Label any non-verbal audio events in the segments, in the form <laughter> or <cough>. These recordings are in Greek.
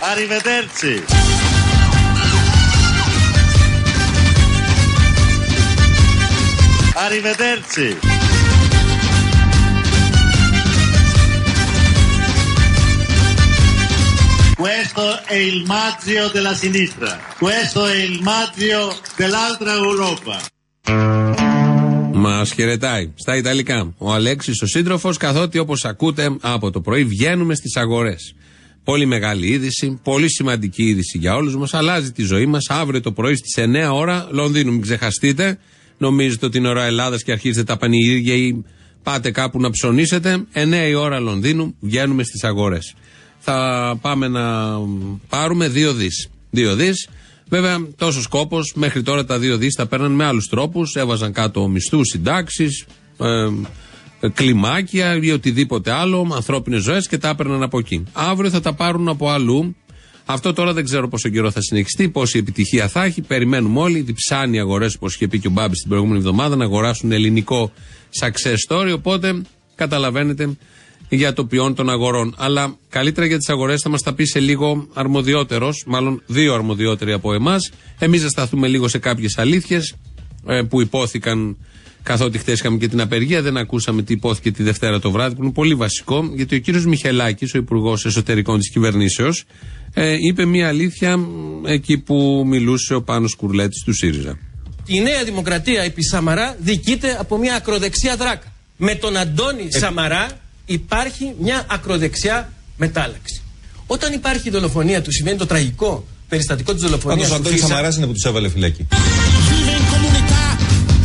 Arrivederci. Arrivederci. Questo è il mazio della sinistra, questo è il mazio dell'altra Europa. Μας χαιρετάει στα Ιταλικά. Ο Αλέξης, ο σύντροφος, καθότι όπως ακούτε από το πρωί βγαίνουμε στις αγορές. Πολύ μεγάλη είδηση, πολύ σημαντική είδηση για όλους μας. Αλλάζει τη ζωή μας. Αύριο το πρωί στις 9 ώρα Λονδίνου, μην ξεχαστείτε. Νομίζετε ότι είναι ώρα Ελλάδας και αρχίζετε τα πανηγύρια ή πάτε κάπου να ψωνίσετε. 9 η ώρα Λονδίνου βγαίνουμε στις αγορές. Θα πάμε να πάρουμε 2 δις. 2 δις. Βέβαια, τόσος κόπος μέχρι τώρα τα 2 δις τα παίρναν με άλλους τρόπους. Έβαζαν κάτω μισθούς, συντάξεις, ε, κλιμάκια ή οτιδήποτε άλλο, ανθρώπινες ζωές και τα έπαιρναν από εκεί. Αύριο θα τα πάρουν από αλλού. Αυτό τώρα δεν ξέρω πόσο καιρό θα συνεχιστεί, πόση επιτυχία θα έχει. Περιμένουμε όλοι. Διψάνει αγορές, όπως είχε πει και ο Μπάμπης την προηγούμενη εβδομάδα, να αγοράσουν ελληνικό success story. Οπότε καταλαβαίνετε για το ποιόν των αγορών. Αλλά καλύτερα για τις αγορές θα μας τα πει σε λίγο αρμοδιότερος, μάλλον δύο αρμοδιότεροι από εμάς. Εμείς θα σταθούμε λίγο σε κάποιες αλήθειες ε, που υπόθηκαν Καθότι χθε είχαμε και την απεργία, δεν ακούσαμε τι υπόθηκε τη Δευτέρα το βράδυ, που είναι πολύ βασικό, γιατί ο κύριος Μιχελάκης, ο Υπουργός Εσωτερικών της Κυβερνήσεως, ε, είπε μία αλήθεια εκεί που μιλούσε ο Πάνος Κουρλέτης του ΣΥΡΙΖΑ. Η Νέα Δημοκρατία επί Σαμαρά δικείται από μια ακροδεξιά δράκα. Με τον Αντώνη ε... Σαμαρά υπάρχει μια ακροδεξιά μετάλλαξη. Όταν υπάρχει η δολοφονία του, σημαίνει το τραγικό περιστατικό της δολοφονίας του. ο Αντώνης Σαμαράς είναι που τους έβαλε φυλάκι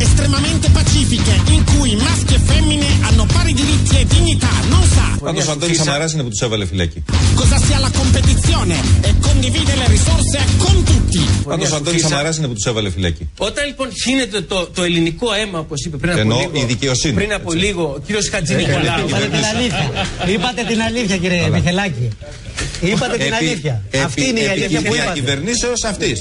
estremamente pacifiche in cui maschi e femmine hanno pari diritti e dignità. Non sa. Πάντω ο Αντώνη Σαμαρά είναι που του έβαλε φυλάκι. Cosa sia la competizione e condivide le risorse con tutti. Πάντω ο Αντώνη Σαμαρά είναι που του έβαλε φυλάκι. Όταν λοιπόν χύνεται το, το ελληνικό αίμα, όπω είπε πριν από Ενώ λίγο. η δικαιοσύνη. Πριν από λίγο, ο κύριο Χατζη Νικολάου. Είπατε την αλήθεια. Είπατε την αλήθεια, κύριε Μιχελάκη. Είπατε την αλήθεια. Αυτή είναι η αλήθεια που είπατε. κυβερνήσεω αυτή.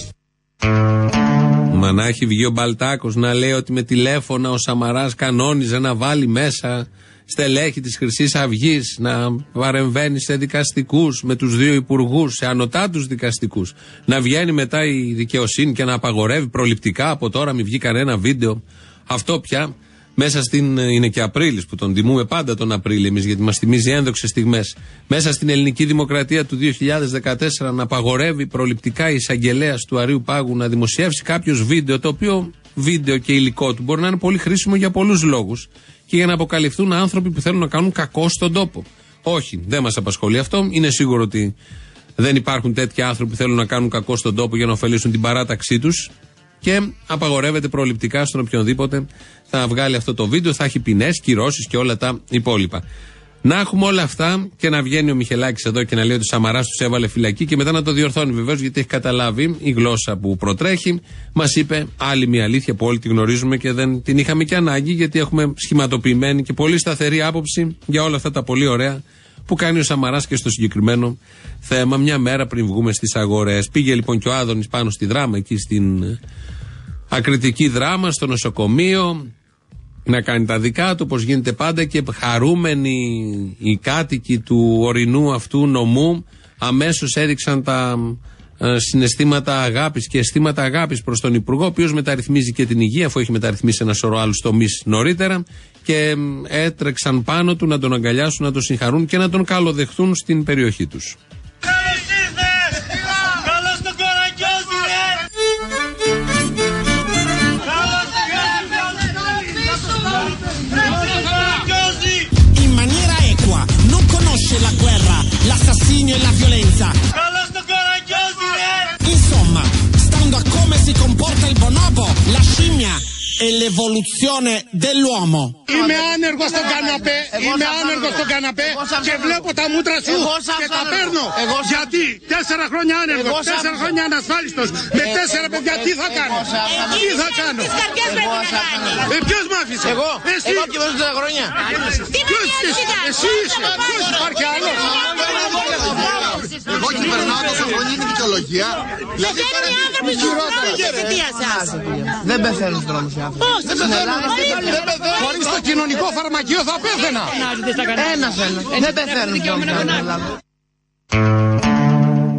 Μα να έχει βγει ο Μπαλτάκος να λέει ότι με τηλέφωνα ο Σαμαράς κανόνιζε να βάλει μέσα στελέχη της Χρυσής Αυγής, να παρεμβαίνει σε δικαστικούς με τους δύο υπουργούς, σε ανωτάτους δικαστικούς. Να βγαίνει μετά η δικαιοσύνη και να απαγορεύει προληπτικά από τώρα, μην βγει κανένα βίντεο. Αυτό πια μέσα στην. είναι και Απρίλης που τον τιμούμε πάντα τον Απρίλιο εμείς, γιατί μας θυμίζει ένδοξες στιγμές. Μέσα στην ελληνική δημοκρατία του 2014 να απαγορεύει προληπτικά η εισαγγελέας του Αρίου Πάγου να δημοσιεύσει κάποιος βίντεο, το οποίο βίντεο και υλικό του μπορεί να είναι πολύ χρήσιμο για πολλούς λόγους και για να αποκαλυφθούν άνθρωποι που θέλουν να κάνουν κακό στον τόπο. Όχι, δεν μας απασχολεί αυτό. Είναι σίγουρο ότι δεν υπάρχουν τέτοιοι άνθρωποι που θέλουν να κάνουν κακό στον τόπο για να ωφελήσουν την παράταξή τους και απαγορεύεται προληπτικά στον οποιονδήποτε θα βγάλει αυτό το βίντεο, θα έχει ποινές, κυρώσεις και όλα τα υπόλοιπα. Να έχουμε όλα αυτά και να βγαίνει ο Μιχελάκης εδώ και να λέει ότι ο Σαμαράς τους έβαλε φυλακή και μετά να το διορθώνει βεβαίως γιατί έχει καταλάβει η γλώσσα που προτρέχει. Μας είπε άλλη μια αλήθεια που όλοι τη γνωρίζουμε και δεν την είχαμε και ανάγκη γιατί έχουμε σχηματοποιημένη και πολύ σταθερή άποψη για όλα αυτά τα πολύ ωραία που κάνει ο Σαμαράς και στο συγκεκριμένο θέμα μια μέρα πριν βγούμε στις αγορές. Πήγε λοιπόν και ο Άδωνης πάνω στη δράμα εκεί στην ακριτική δράμα, στο νοσοκομείο να κάνει τα δικά του, όπως γίνεται πάντα και χαρούμενοι οι κάτοικοι του ορεινού αυτού νομού αμέσως έδειξαν τα ε, συναισθήματα αγάπης και αισθήματα αγάπης προς τον Υπουργό, ο οποίος μεταρρυθμίζει και την υγεία, αφού έχει μεταρρυθμίσει ένα σωρό άλλους τομείς νωρίτερα και έτρεξαν πάνω του να τον αγκαλιάσουν, να τον συγχαρούν και να τον καλοδεχθούν στην περιοχή τους. en la violencia e l'evoluzione dell'uomo. Είμαι άνεργο στο καναπέ, είμαι άνεργο στο καναπέ και βλέπω τα μούτρα σου και τα παίρνω. Γιατί τέσσερα χρόνια άνεργο, τέσσερα χρόνια ανασφάλιστο, με τέσσερα παιδιά τι θα κάνω. Τι θα κάνω. Ε, ποιος μ' άφησε. Εγώ, εσύ. Εγώ και μέσα τέσσερα χρόνια. Ποιος εσύ, εσύ είσαι. Ποιος υπάρχει άλλο. Εγώ κυβερνάω τόσο χρόνια είναι δικαιολογία. Δηλαδή τώρα είναι άνθρωποι του δρόμου εξαιτία σα. Δεν πεθαίνουν στους δρόμους οι άνθρωποι. Πώς, δεν πεθαίνουν. φαρμακείο θα πέθαινα. Ένα θέλω. Δεν πεθαίνουν.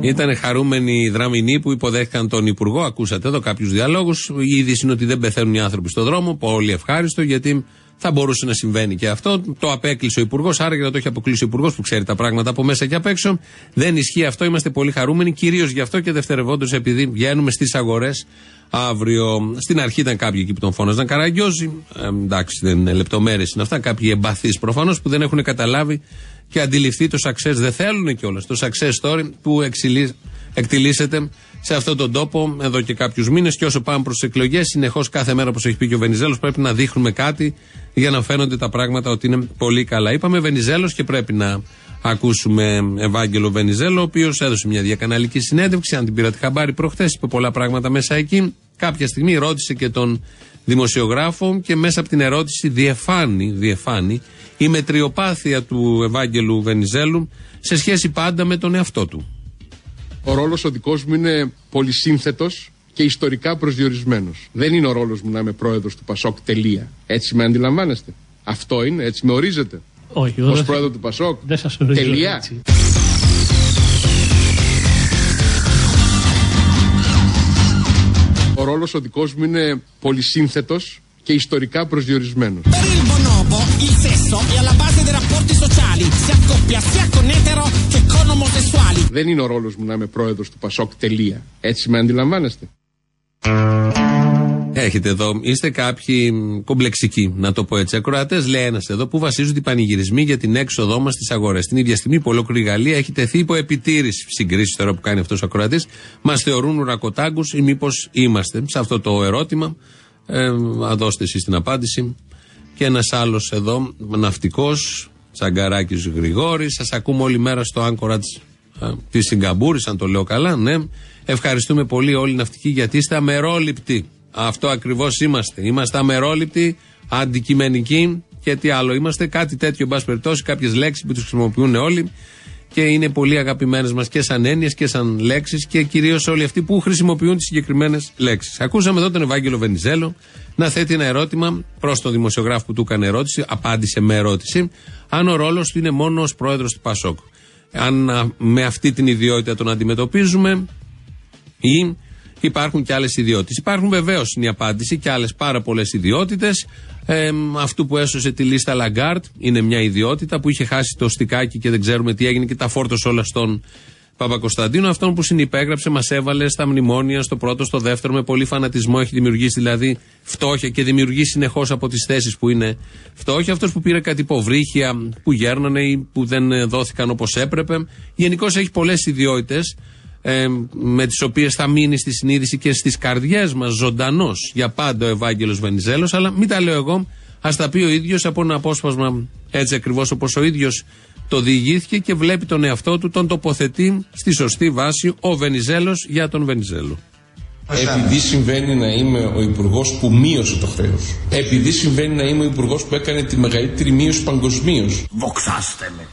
Ήταν χαρούμενοι οι δραμηνοί που υποδέχτηκαν τον Υπουργό. Ακούσατε εδώ κάποιου διαλόγου. Η είδηση είναι ότι δεν πεθαίνουν οι άνθρωποι στον δρόμο. Πολύ ευχάριστο γιατί θα μπορούσε να συμβαίνει και αυτό. Το απέκλεισε ο Υπουργός, άρα για να το έχει αποκλείσει ο Υπουργός που ξέρει τα πράγματα από μέσα και απ' έξω. Δεν ισχύει αυτό. Είμαστε πολύ χαρούμενοι, κυρίως γι' αυτό και δευτερευόντως επειδή βγαίνουμε στις αγορές αύριο. Στην αρχή ήταν κάποιοι εκεί που τον φώναζαν Καραγκιόζη. Ε, εντάξει, δεν είναι λεπτομέρειες είναι αυτά. Κάποιοι εμπαθείς προφανώς που δεν έχουν καταλάβει και αντιληφθεί το success. Δεν θέλουν κιόλας το success story που εξηλεί, εκτιλήσεται σε αυτόν τον τόπο εδώ και κάποιους μήνες. Και όσο πάμε προς τις εκλογές, συνεχώς κάθε μέρα, όπως έχει πει και ο Βενιζέλος, πρέπει να δείχνουμε κάτι για να φαίνονται τα πράγματα ότι είναι πολύ καλά. Είπαμε Βενιζέλος και πρέπει να ακούσουμε Ευάγγελο Βενιζέλο, ο οποίος έδωσε μια διακαναλική συνέντευξη. Αν την πήρατε χαμπάρι προχθές, είπε πολλά πράγματα μέσα εκεί. Κάποια στιγμή ρώτησε και τον δημοσιογράφο και μέσα από την ερώτηση διεφάνει, διεφάνει η μετριοπάθεια του Ευάγγελου Βενιζέλου σε σχέση πάντα με τον εαυτό του. Ο ρόλος ο δικός μου είναι πολυσύνθετος και ιστορικά προσδιορισμένος. Δεν είναι ο ρόλος μου να είμαι πρόεδρος του Πασόκ. Τελεία. Έτσι με αντιλαμβάνεστε. Αυτό είναι, έτσι με ορίζετε. Όχι, Ω πρόεδρο του Πασόκ. Δεν σας ορίζω. Τελεία. έτσι. Ο ρόλος ο δικός μου είναι πολυσύνθετος και ιστορικά προσδιορισμένος. Per il bonobo il sesso è alla base dei rapporti sociali, si accoppia sia con etero che con omosessuali. Δεν είναι ο ρόλος μου να είμαι πρόεδρος του Πασόκ. Τελεία. Έτσι με αντιλαμβάνεστε. Έχετε εδώ, είστε κάποιοι κομπλεξικοί, να το πω έτσι. Ακροατές, λέει ένας εδώ, που βασίζονται οι πανηγυρισμοί για την έξοδό μας στις αγορές. Την ίδια στιγμή που ολόκληρη η Γαλλία έχει τεθεί υπό επιτήρηση. Συγκρίσεις τώρα που κάνει αυτός ο ακροατής, μας θεωρούν ουρακοτάγκους ή μήπως είμαστε. Σε αυτό το ερώτημα, ε, να δώσετε εσείς την απάντηση. Και ένας άλλος εδώ, ναυτικός, Τσαγκαράκης Γρηγόρης. Σας ακούμε όλη μέρα στο Anchorage της Σιγκαμπούρη, αν το λέω καλά, ναι. Ευχαριστούμε πολύ όλοι οι ναυτικοί γιατί είστε αμερόληπτοι. Αυτό ακριβώς είμαστε. Είμαστε αμερόληπτοι, αντικειμενικοί και τι άλλο. Είμαστε κάτι τέτοιο, εν πάση περιπτώσει, κάποιες λέξεις που τις χρησιμοποιούν όλοι και είναι πολύ αγαπημένες μας και σαν έννοιες και σαν λέξεις και κυρίως όλοι αυτοί που χρησιμοποιούν τις συγκεκριμένες λέξεις. Ακούσαμε εδώ τον Ευάγγελο Βενιζέλο να θέτει ένα ερώτημα προς τον δημοσιογράφο που του έκανε ερώτηση, απάντησε με ερώτηση, αν ο ρόλος του είναι μόνο ως πρόεδρος του Πασόκ. Αν α, με αυτή την ιδιότητα τον αντιμετωπίζουμε ή υπάρχουν και άλλες ιδιότητες. Υπάρχουν βεβαίως, είναι η απάντηση, και άλλες πάρα πολλές ιδιότητες. Ε, αυτού που έσωσε τη λίστα Λαγκάρντ είναι μια ιδιότητα που είχε χάσει το στικάκι και δεν ξέρουμε τι έγινε και τα φόρτωσε όλα στον Παπακωνσταντίνου. Αυτόν που συνυπέγραψε, μας έβαλε στα μνημόνια, στο πρώτο, στο δεύτερο, με πολύ φανατισμό. Έχει δημιουργήσει δηλαδή φτώχεια και δημιουργεί συνεχώς από τις θέσεις που είναι φτώχεια. Αυτός που πήρε κάτι υποβρύχια που γέρνανε ή που δεν ε, δόθηκαν όπως έπρεπε. Γενικώς έχει πολλές ιδιότητες ε, με τις οποίες θα μείνει στη συνείδηση και στις καρδιές μας ζωντανός για πάντα ο Ευάγγελος Βενιζέλος. Αλλά μην τα λέω εγώ, ας τα πει ο ίδιος από ένα απόσπασμα έτσι ακριβώς όπως ο ίδιος το διηγήθηκε και βλέπει τον εαυτό του, τον τοποθετεί στη σωστή βάση ο Βενιζέλος για τον Βενιζέλο. Επειδή συμβαίνει να είμαι ο υπουργός που μείωσε το χρέος. Επειδή συμβαίνει να είμαι ο υπουργός που έκανε τη μεγαλύτερη μείωση παγκοσμίως. Βοξάστε με.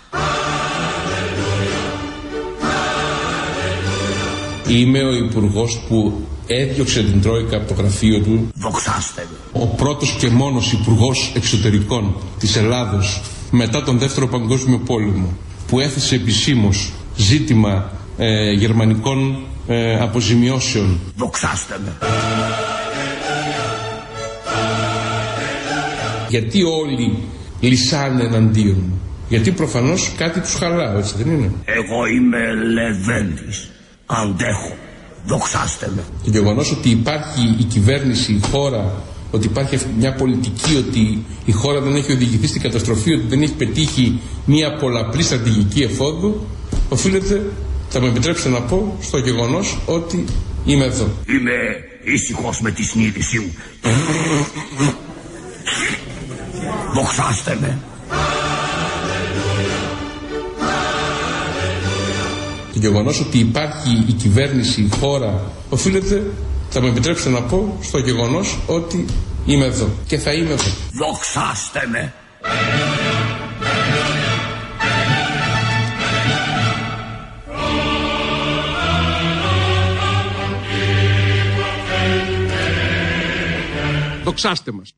Είμαι ο υπουργός που έδιωξε την Τρόικα από το γραφείο του. Βοξάστε με. Ο πρώτος και μόνος υπουργός εξωτερικών της Ελλάδος μετά τον Δεύτερο Παγκόσμιο Πόλεμο που έθεσε επισήμως ζήτημα ε, γερμανικών ε, αποζημιώσεων. Βοξάστε με. Γιατί όλοι λυσάνε εναντίον μου; Γιατί προφανώς κάτι τους χαλάω, έτσι δεν είναι; Εγώ είμαι Λεβέντης. Αντέχω. Δοξάστε με. Το γεγονός ότι υπάρχει η κυβέρνηση, η χώρα, ότι υπάρχει αυτή μια πολιτική, ότι η χώρα δεν έχει οδηγηθεί στην καταστροφή, ότι δεν έχει πετύχει μια πολλαπλή στρατηγική εφόδου, οφείλεται, θα με επιτρέψετε να πω, στο γεγονός ότι είμαι εδώ. Είμαι ήσυχος με τη συνείδησή μου. <laughs> Δοξάστε με. Το γεγονός ότι υπάρχει η κυβέρνηση, η χώρα, οφείλεται, θα με επιτρέψετε να πω, στο γεγονός ότι είμαι εδώ και θα είμαι εδώ. Δοξάστε με. Δοξάστε μας.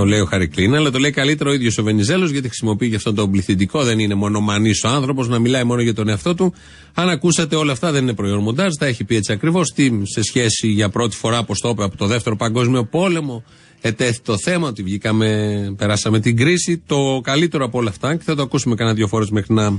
Το λέει ο Χαρικλίνα, αλλά το λέει καλύτερα ο ίδιος ο Βενιζέλος, γιατί χρησιμοποιεί και αυτόν τον πληθυντικό. Δεν είναι μονομανή ο άνθρωπος να μιλάει μόνο για τον εαυτό του. Αν ακούσατε όλα αυτά, δεν είναι προϊόν μοντάζ, τα έχει πει έτσι ακριβώς. Τι σε σχέση για πρώτη φορά, όπως το είπε, από το δεύτερο Παγκόσμιο Πόλεμο, ετέθη το θέμα ότι βγήκαμε, περάσαμε την κρίση. Το καλύτερο από όλα αυτά, και θα το ακούσουμε κανένα δύο φορές μέχρι να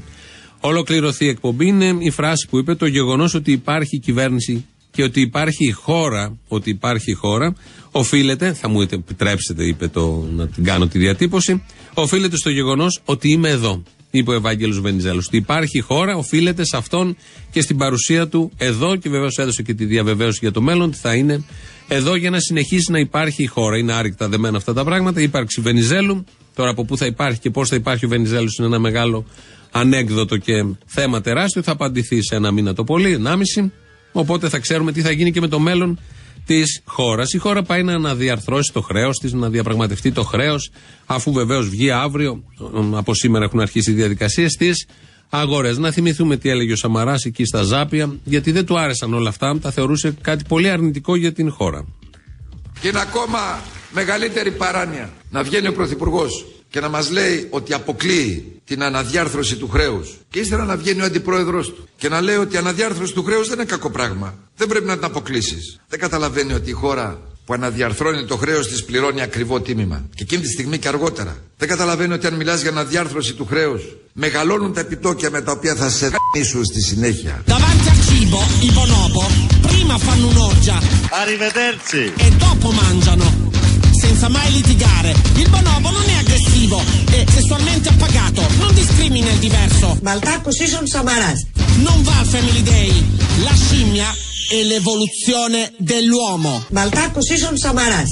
ολοκληρωθεί η εκπομπή, είναι η φράση που είπε: Το γεγονός ότι υπάρχει κυβέρνηση και ότι υπάρχει χώρα, ότι υπάρχει χώρα, οφείλεται, θα μου επιτρέψετε, είπε το, να την κάνω τη διατύπωση, οφείλεται στο γεγονός ότι είμαι εδώ, είπε ο Ευάγγελος Βενιζέλος. Ότι υπάρχει χώρα, οφείλεται σε αυτόν και στην παρουσία του εδώ και βεβαίως έδωσε και τη διαβεβαίωση για το μέλλον ότι θα είναι εδώ για να συνεχίσει να υπάρχει η χώρα. Είναι άρρηκτα δεμένα αυτά τα πράγματα. Η ύπαρξη Βενιζέλου, τώρα από πού θα υπάρχει και πώς θα υπάρχει ο Βενιζέλος είναι ένα μεγάλο ανέκδοτο και θέμα τεράστιο. Θα απαντηθεί σε ένα μήνα το πολύ, ενάμιση. Οπότε θα ξέρουμε τι θα γίνει και με το μέλλον της χώρας. Η χώρα πάει να αναδιαρθρώσει το χρέος της, να διαπραγματευτεί το χρέος, αφού βεβαίως βγει αύριο, από σήμερα έχουν αρχίσει οι διαδικασίες της, αγορές. Να θυμηθούμε τι έλεγε ο Σαμαράς εκεί στα Ζάπια, γιατί δεν του άρεσαν όλα αυτά, τα θεωρούσε κάτι πολύ αρνητικό για την χώρα. Και είναι ακόμα μεγαλύτερη παράνοια να βγαίνει ο Πρωθυπουργός και να μας λέει ότι αποκλείει την αναδιάρθρωση του χρέους και ύστερα να βγαίνει ο αντιπρόεδρος του και να λέει ότι η αναδιάρθρωση του χρέους δεν είναι κακό πράγμα. Δεν πρέπει να την αποκλείσεις. Δεν καταλαβαίνει ότι η χώρα που αναδιαρθρώνει το χρέος της πληρώνει ακριβό τίμημα. Και εκείνη τη στιγμή και αργότερα. Δεν καταλαβαίνει ότι αν μιλάς για αναδιάρθρωση του χρέους μεγαλώνουν τα επιτόκια με τα οποία θα σε δανείσουν στη συνέχεια. Davanti al cibo, i bonobo prima fanno un'orgia Arrivederci. e dopo mangiano, senza mai litigare. Il bonobo non è aggressivo, è sessualmente appagato, non discrimina il diverso. Baltacco Sison Samaras. Non va al Family Day. La scimmia è l'evoluzione dell'uomo. Baltacco Sison Samaras.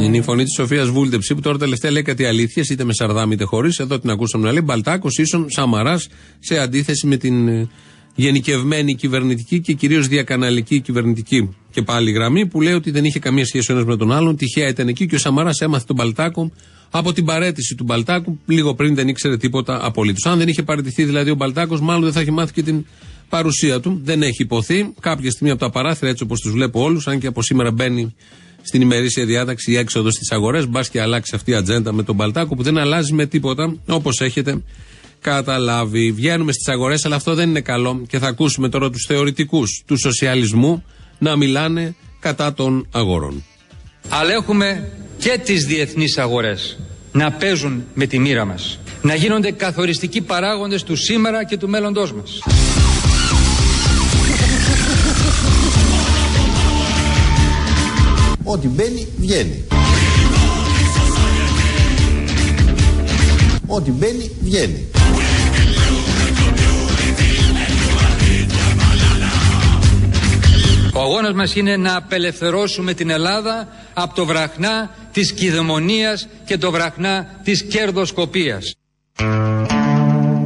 Είναι η φωνή τη Σοφία Βούλτεψη που τώρα τελευταία λέει κάτι αλήθειε, είτε με σαρδάμ είτε χωρί. Εδώ την ακούσαμε να λέει Μπαλτάκο ίσον Σαμαρά σε αντίθεση με την ε, γενικευμένη κυβερνητική και κυρίως διακαναλική κυβερνητική και πάλι γραμμή που λέει ότι δεν είχε καμία σχέση ο ένας με τον άλλον. Τυχαία ήταν εκεί και ο Σαμαράς έμαθε τον Μπαλτάκο από την παρέτηση του Μπαλτάκου. Λίγο πριν δεν ήξερε τίποτα απολύτως. Αν δεν είχε παραιτηθεί δηλαδή ο Μπαλτάκο, μάλλον δεν θα είχε μάθει και την παρουσία του. Δεν έχει υποθεί. Κάποια στιγμή από τα παράθυρα, έτσι όπως τους βλέπω όλους, αν και από σήμερα μπαίνει στην ημερήσια διάταξη η έξοδος στις αγορές. Μπας και αλλάξει αυτή η ατζέντα με τον Μπαλτάκο που δεν αλλάζει με τίποτα όπως έχετε καταλάβει. Βγαίνουμε στις αγορές, αλλά αυτό δεν είναι καλό και θα ακούσουμε τώρα τους θεωρητικούς του σοσιαλισμού να μιλάνε κατά των αγορών. Αλλά έχουμε και τις διεθνείς αγορές να παίζουν με τη μοίρα μας. Να γίνονται καθοριστικοί παράγοντες του σήμερα και του μέλλοντός μας. Ό,τι μπαίνει, βγαίνει. Ό,τι μπαίνει, βγαίνει. Ο αγώνας μας είναι να απελευθερώσουμε την Ελλάδα από το βραχνά της κυδαιμονίας και το βραχνά της κερδοσκοπίας.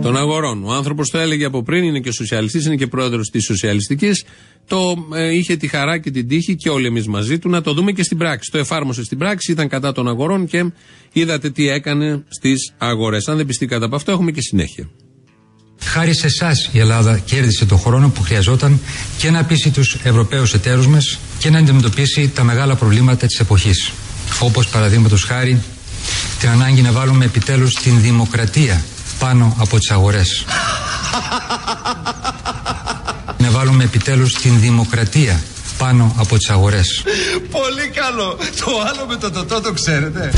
Των αγορών. Ο άνθρωπος το έλεγε από πριν, είναι και σοσιαλιστής, είναι και πρόεδρος της σοσιαλιστικής. Το ε, είχε τη χαρά και την τύχη και όλοι εμείς μαζί του να το δούμε και στην πράξη. Το εφάρμοσε στην πράξη, ήταν κατά των αγορών και είδατε τι έκανε στις αγορές. Αν δεν πιστήκατε από αυτό, έχουμε και συνέχεια. Χάρη σε εσάς η Ελλάδα κέρδισε το χρόνο που χρειαζόταν και να πείσει τους Ευρωπαίους εταίρους μας και να αντιμετωπίσει τα μεγάλα προβλήματα της εποχής. Όπως παραδείγματος χάρη την ανάγκη να βάλουμε επιτέλους την δημοκρατία πάνω από τις αγορές. <laughs> να βάλουμε επιτέλους την δημοκρατία πάνω από τις αγορές. Πολύ καλό. Το άλλο με το τοτό το ξέρετε.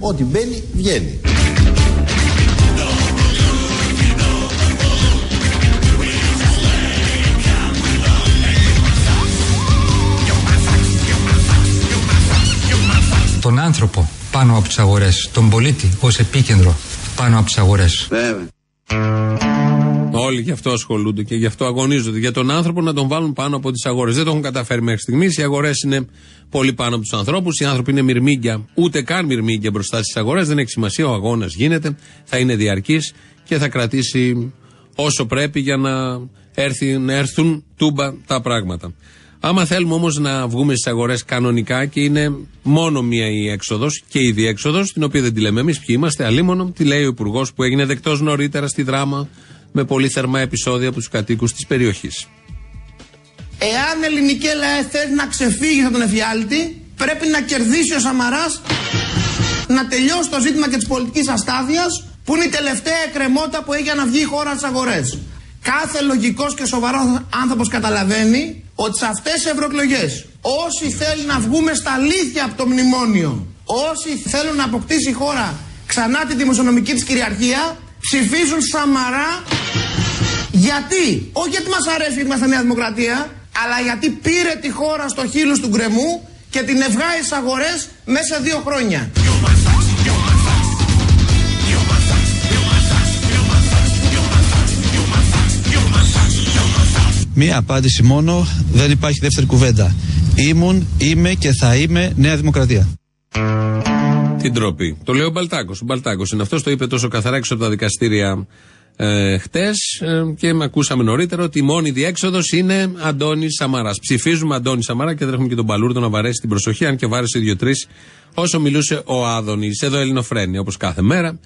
Ό,τι μπαίνει, βγαίνει. Τον άνθρωπο πάνω από τις αγορές, τον πολίτη ως επίκεντρο πάνω από τις αγορές. Όλοι γι' αυτό ασχολούνται και γι' αυτό αγωνίζονται. Για τον άνθρωπο να τον βάλουν πάνω από τις αγορές. Δεν το έχουν καταφέρει μέχρι στιγμής. Οι αγορές είναι πολύ πάνω από τους ανθρώπους. Οι άνθρωποι είναι μυρμήγκια, ούτε καν μυρμήγκια μπροστά στις αγορές. Δεν έχει σημασία. Ο αγώνας γίνεται, θα είναι διαρκής και θα κρατήσει όσο πρέπει για να, έρθει, να έρθουν τούμπα τα πράγματα. Άμα θέλουμε όμως να βγούμε στις αγορές κανονικά και είναι μόνο μία η έξοδος και η διέξοδος, την οποία δεν τη λέμε εμείς, ποιοι είμαστε, αλίμονο, τη λέει ο Υπουργός που έγινε δεκτός νωρίτερα στη δράμα με πολύ θερμά επεισόδια από τους κατοίκους της περιοχής. Εάν ελληνική ΛΑΕ θέλει να ξεφύγει από τον εφιάλτη, πρέπει να κερδίσει ο Σαμαράς να τελειώσει το ζήτημα και της πολιτικής αστάθειας που είναι η τελευταία εκκρεμότητα που έχει για να βγει η χώρα στις αγορές. Κάθε λογικός και σοβαρός άνθρωπος καταλαβαίνει ότι σε αυτές τις ευρωεκλογές όσοι θέλουν να βγούμε στα αλήθεια από το μνημόνιο, όσοι θέλουν να αποκτήσει η χώρα ξανά τη δημοσιονομική της κυριαρχία, ψηφίζουν Σαμαρά γιατί, όχι γιατί μας αρέσει γιατί είμαστε Νέα Δημοκρατία, αλλά γιατί πήρε τη χώρα στο χείλος του γκρεμού και την ευγάει στις αγορές μέσα σε δύο χρόνια. Μία απάντηση μόνο, δεν υπάρχει δεύτερη κουβέντα. Ήμουν, είμαι και θα είμαι Νέα Δημοκρατία. Την τροπή. Το λέει ο Μπαλτάκος. Ο Μπαλτάκος είναι αυτός, το είπε τόσο καθαρά έξω από τα δικαστήρια ε, χτες ε, και με ακούσαμε νωρίτερα ότι η μόνη διέξοδος είναι Αντώνη Σαμαράς. Ψηφίζουμε Αντώνη Σαμαρά και δεν έχουμε και τον Παλούρδο να βαρέσει την προσοχή, αν και βάρεσε δύο-τρει όσο μιλούσε ο Άδωνης. Εδώ Ελληνοφρένη, όπως κάθε μέρα.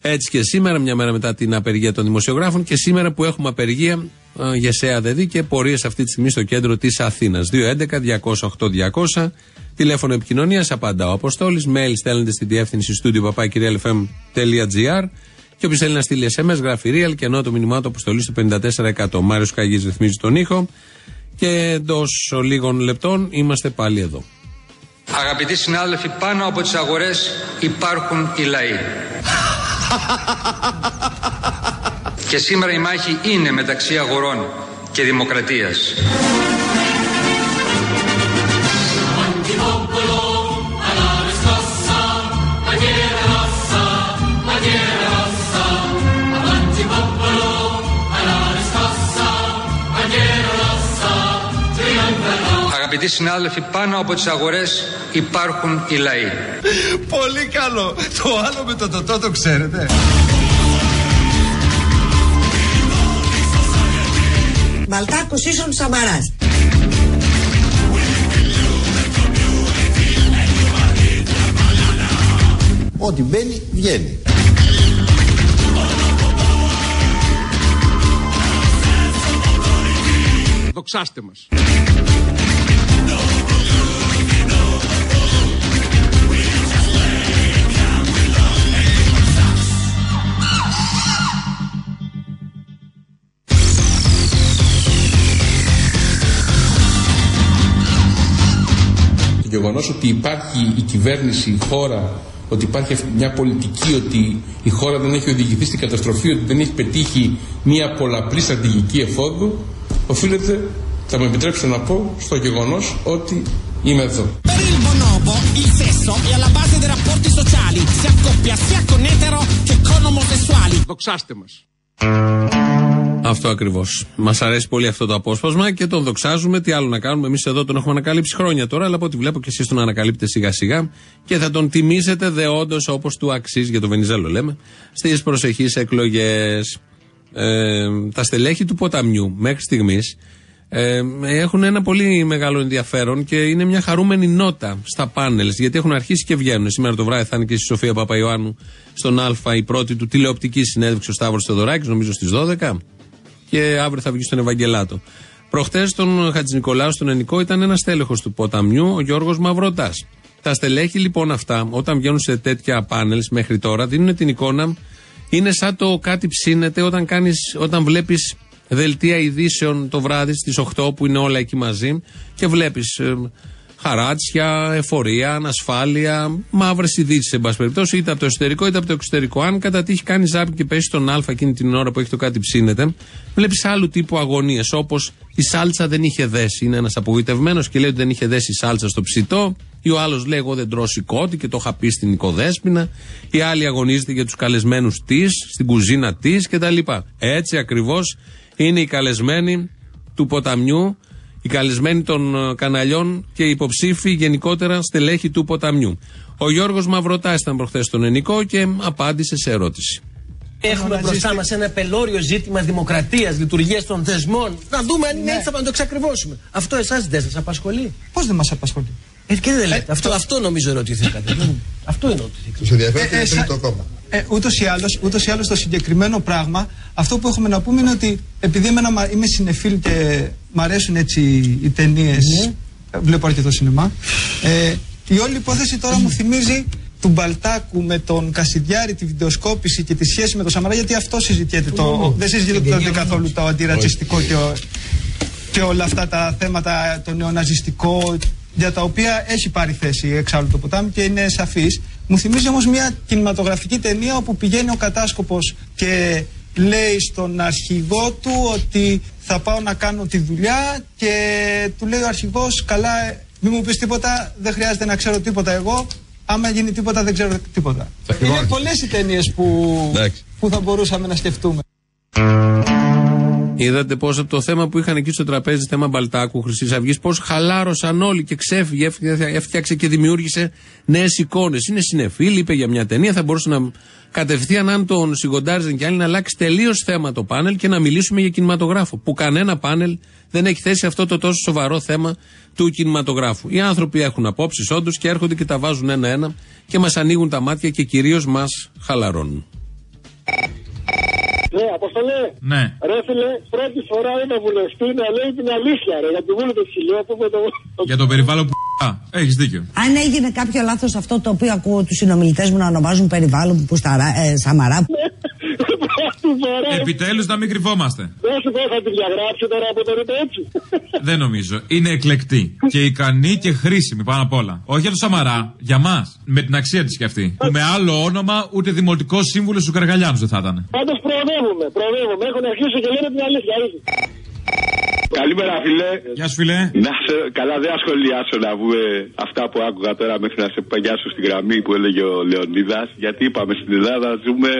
Έτσι και σήμερα, μια μέρα μετά την απεργία των δημοσιογράφων και σήμερα που έχουμε απεργία ε, γεσαία ΔΕΔΗ και πορείες αυτή τη στιγμή στο κέντρο της Αθήνας. 211-208-200. Τηλέφωνο επικοινωνίας, απαντά ο Αποστόλης. Mail στέλνετε στη διεύθυνση studio papakirialfm.gr. Και όποιος θέλει να στείλει SMS, γράφει real και ενώ το μηνυμά του αποστολή στο 54%. Μάριος Καγής ρυθμίζει τον ήχο. Και εντός λίγων λεπτών είμαστε πάλι εδώ. Αγαπητοί συνάδελφοι, πάνω από τις αγορές υπάρχουν οι λαοί. <laughs> Και σήμερα η μάχη είναι μεταξύ αγορών και δημοκρατίας. Αγαπητοί συνάδελφοι, πάνω από τις αγορές υπάρχουν οι λαοί. Πολύ καλό. Το άλλο με το τοτό το ξέρετε. Μαλτάκος ίσον Σαμαράς. Ό,τι μπαίνει, βγαίνει. Δοξάστε μας. Το γεγονός ότι υπάρχει η κυβέρνηση, η χώρα, ότι υπάρχει μια πολιτική ότι η χώρα δεν έχει οδηγηθεί στην καταστροφή, ότι δεν έχει πετύχει μια πολλαπλή στρατηγική εφόδου, οφείλεται, θα μου επιτρέψετε να πω, στο γεγονός ότι είμαι εδώ. Per il bonobo il sesso è alla base dei rapporti sociali, si accoppia sia con etero che con omosessuali. Δοξάστε μας. Αυτό ακριβώς. Μας αρέσει πολύ αυτό το απόσπασμα και τον δοξάζουμε. Τι άλλο να κάνουμε; Εμείς εδώ τον έχουμε ανακαλύψει χρόνια τώρα, αλλά από ό,τι βλέπω και εσείς τον ανακαλύπτετε σιγά σιγά και θα τον τιμήσετε δεόντως όπως του αξίζει για το Βενιζέλο, λέμε, στις προσεχείς εκλογές. Ε, τα στελέχη του ποταμιού μέχρι στιγμής ε, έχουν ένα πολύ μεγάλο ενδιαφέρον και είναι μια χαρούμενη νότα στα πάνελς γιατί έχουν αρχίσει και βγαίνουν. Σήμερα το βράδυ θα είναι και στη Σοφία Παπαϊωάννου στον Α η πρώτη του τηλεοπτική συνέντευξη ο Σταύρος Θεοδωράκης, νομίζω στις 12 και αύριο θα βγει στον Ευαγγελάτο. Προχτές τον Χατζη Νικολάου στον Ενικό ήταν ένας τέλεχος του ποταμιού, ο Γιώργος Μαυροτάς. Τα στελέχη λοιπόν αυτά, όταν βγαίνουν σε τέτοια πάνελς μέχρι τώρα, δίνουν την εικόνα. Είναι σαν το κάτι ψήνεται όταν, κάνεις, όταν βλέπεις δελτία ειδήσεων το βράδυ στις 8 που είναι όλα εκεί μαζί και βλέπεις χαράτσια, εφορία, ανασφάλεια, μαύρες ειδήσεις, εν πάση περιπτώσει, είτε από το εσωτερικό είτε από το εξωτερικό. Αν κατά τύχη κάνει ζάπη και πέσει στον Α εκείνη την ώρα που έχει το κάτι ψήνεται, βλέπεις άλλου τύπου αγωνίες. Όπως η σάλτσα δεν είχε δέσει. Είναι ένας απογοητευμένος και λέει ότι δεν είχε δέσει η σάλτσα στο ψητό. Ή ο άλλος λέει: Εγώ δεν τρώω σηκώτη και το είχα πει στην οικοδέσπινα. Η άλλη αγωνίζεται για τους καλεσμένους της, στην κουζίνα της κτλ. Έτσι ακριβώς είναι οι καλεσμένοι του ποταμιού οι καλεσμένοι των ε, καναλιών και οι υποψήφοι γενικότερα στελέχη του ποταμιού. Ο Γιώργος Μαυρωτά ήταν προχθές στον Ενικό και απάντησε σε ερώτηση. Έχουμε μπροστά μας ένα πελώριο ζήτημα δημοκρατίας, λειτουργίας των θεσμών. Να δούμε αν είναι έτσι, θα το εξακριβώσουμε. Αυτό εσάς δεν σας απασχολεί; Πώς δεν μας απασχολεί; Ε, και δεν λέτε. Αυτό, αυτό νομίζω ερωτηθήκατε. Δεν- <laughs> αυτό είναι ότι Τους ενδιαφέρει Ε, ε, και σα- το κόμμα. Ε, ούτως ή άλλως, ούτως ή άλλως το συγκεκριμένο πράγμα, αυτό που έχουμε να πούμε είναι ότι επειδή εμένα μα- είμαι συνεφίλ και μ' αρέσουν έτσι οι ταινίες. Βλέπω αρκετό σινεμά. Ε, η όλη υπόθεση τώρα μου θυμίζει του Μπαλτάκου με τον Κασιδιάρη, τη βιντεοσκόπηση και τη σχέση με τον Σαμαρά, γιατί αυτό συζητιέται. Το, δεν συζητιέται τότε καθόλου το αντιρατσιστικό και, ο- και όλα αυτά τα θέματα, το νεοναζιστικό, για τα οποία έχει πάρει θέση εξάλλου το ποτάμι και είναι σαφής. Μου θυμίζει όμως μια κινηματογραφική ταινία όπου πηγαίνει ο κατάσκοπος και λέει στον αρχηγό του ότι θα πάω να κάνω τη δουλειά και του λέει ο αρχηγός καλά ε, μην μου πεις τίποτα, δεν χρειάζεται να ξέρω τίποτα εγώ άμα γίνει τίποτα δεν ξέρω τίποτα. Είναι πολλές οι ταινίες που, που θα μπορούσαμε να σκεφτούμε. Είδατε πώς από το θέμα που είχαν εκεί στο τραπέζι, θέμα Μπαλτάκου, Χρυσής Αυγής, πώς χαλάρωσαν όλοι και ξέφυγε, έφτια- έφτιαξε και δημιούργησε νέες εικόνες. Είναι συνεφίλ, είπε για μια ταινία, θα μπορούσε να κατευθείαν, αν τον συγκοντάριζαν κι άλλοι, να αλλάξει τελείως θέμα το πάνελ και να μιλήσουμε για κινηματογράφο. Που κανένα πάνελ δεν έχει θέσει αυτό το τόσο σοβαρό θέμα του κινηματογράφου. Οι άνθρωποι έχουν απόψεις όντως και έρχονται και τα βάζουν ένα-ένα και μας ανοίγουν τα μάτια και κυρίως μας χαλαρώνουν. Ναι, αποστολέ. Ναι. Ρε φίλε, πρώτη φορά ένα βουλευτή να λέει την αλήθεια, ρε. Για τη βούλη του ψηλού που με το. Για το περιβάλλον που. Α, έχεις δίκιο. Αν έγινε κάποιο λάθος αυτό το οποίο ακούω τους συνομιλητές μου να ονομάζουν περιβάλλον που σταρά, ε, Σαμαρά. Πρώτη φορά. Επιτέλους να μην κρυβόμαστε. Δεν σου πω, θα τη διαγράψει τώρα από το ρήπο έτσι. Δεν νομίζω. Είναι εκλεκτή και ικανή και χρήσιμη πάνω απ' όλα. Όχι για το Σαμαρά, για μας. Με την αξία της κι αυτή. Που με άλλο όνομα ούτε δημοτικός σύμβουλος του Καργαλιάνου δεν θα ήταν. Πάντως προοδεύουμε, προοδεύουμε. Έχουν αρχίσει και λένε την αλήθεια. Ήδη. Καλημέρα, φίλε. Γεια σου, φίλε. Να σε, καλά, δεν ασχολιάσω να πούμε αυτά που άκουγα τώρα μέχρι να σε παγιάσω στη γραμμή που έλεγε ο Λεωνίδας. Γιατί είπαμε στην Ελλάδα ζούμε,